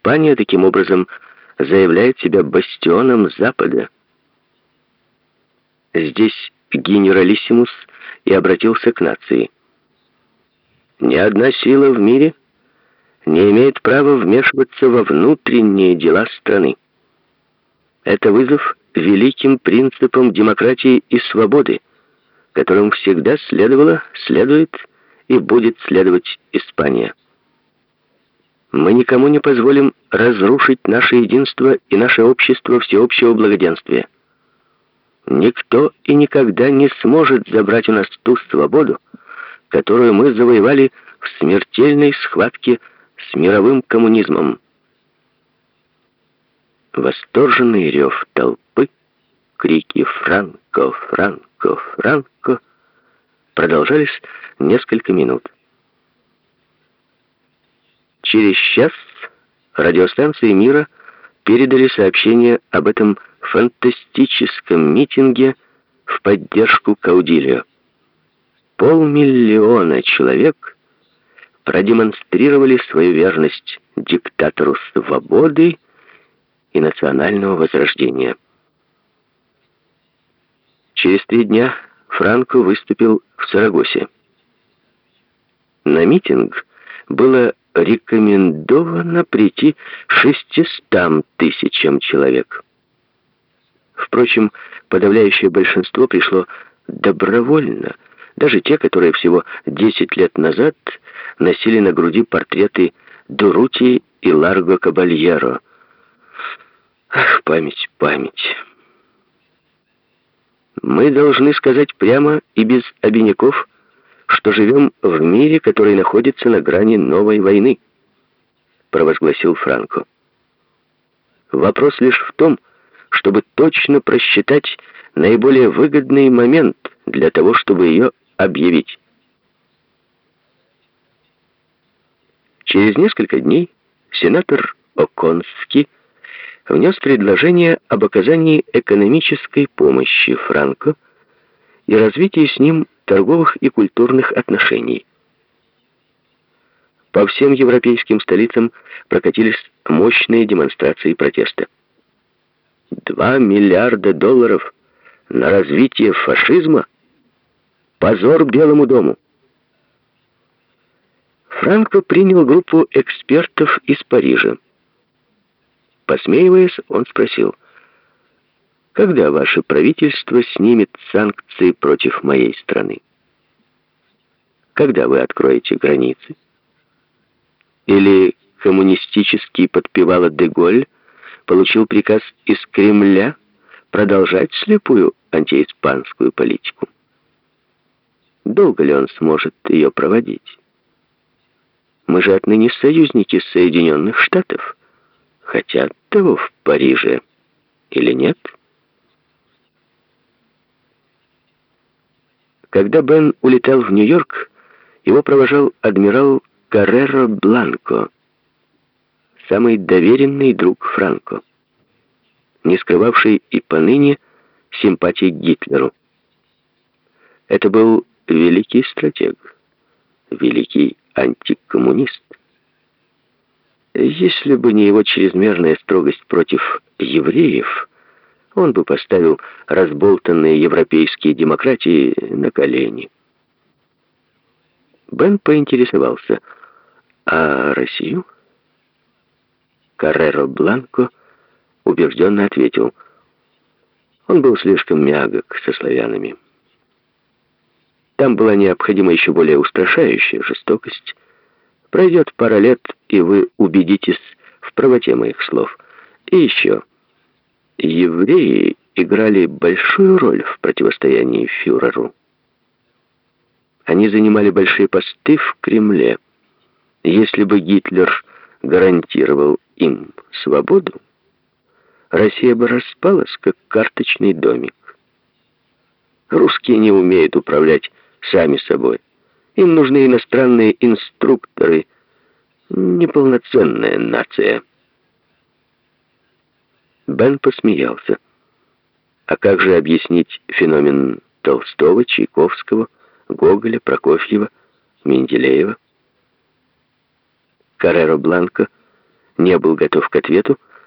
Испания таким образом заявляет себя бастионом Запада. Здесь генералиссимус и обратился к нации. Ни одна сила в мире не имеет права вмешиваться во внутренние дела страны. Это вызов великим принципам демократии и свободы, которым всегда следовало, следует и будет следовать Испания. Мы никому не позволим разрушить наше единство и наше общество всеобщего благоденствия. Никто и никогда не сможет забрать у нас ту свободу, которую мы завоевали в смертельной схватке с мировым коммунизмом. Восторженный рев толпы, крики «Франко! Франко! Франко!» продолжались несколько минут. Через час радиостанции «Мира» передали сообщение об этом фантастическом митинге в поддержку Каудилио. Полмиллиона человек продемонстрировали свою верность диктатору свободы и национального возрождения. Через три дня Франко выступил в Сарагосе. На митинг было рекомендовано прийти 600 тысячам человек. Впрочем, подавляющее большинство пришло добровольно, даже те, которые всего 10 лет назад носили на груди портреты Дурути и Ларго Кабальеро. Ах, память, память. Мы должны сказать прямо и без обиняков, что живем в мире, который находится на грани новой войны, провозгласил Франко. Вопрос лишь в том, чтобы точно просчитать наиболее выгодный момент для того, чтобы ее объявить. Через несколько дней сенатор Оконский внес предложение об оказании экономической помощи Франко и развитии с ним торговых и культурных отношений. По всем европейским столицам прокатились мощные демонстрации протеста. Два миллиарда долларов на развитие фашизма? Позор Белому дому! Франко принял группу экспертов из Парижа. Посмеиваясь, он спросил, «Когда ваше правительство снимет санкции против моей страны? Когда вы откроете границы? Или коммунистический подпевало Деголь получил приказ из Кремля продолжать слепую антииспанскую политику? Долго ли он сможет ее проводить? Мы же отныне союзники Соединенных Штатов» хотят того в Париже или нет? Когда Бен улетал в Нью-Йорк, его провожал адмирал Карреро Бланко, самый доверенный друг Франко, не скрывавший и поныне симпатии к Гитлеру. Это был великий стратег, великий антикоммунист. Если бы не его чрезмерная строгость против евреев, он бы поставил разболтанные европейские демократии на колени. Бен поинтересовался, а Россию? Карреро Бланко убежденно ответил, он был слишком мягок со славянами. Там была необходима еще более устрашающая жестокость, Пройдет пара лет, и вы убедитесь в правоте моих слов. И еще. Евреи играли большую роль в противостоянии фюреру. Они занимали большие посты в Кремле. Если бы Гитлер гарантировал им свободу, Россия бы распалась, как карточный домик. Русские не умеют управлять сами собой. Им нужны иностранные инструкторы. Неполноценная нация. Бен посмеялся. А как же объяснить феномен Толстого, Чайковского, Гоголя, Прокофьева, Менделеева? Каррера Бланко не был готов к ответу,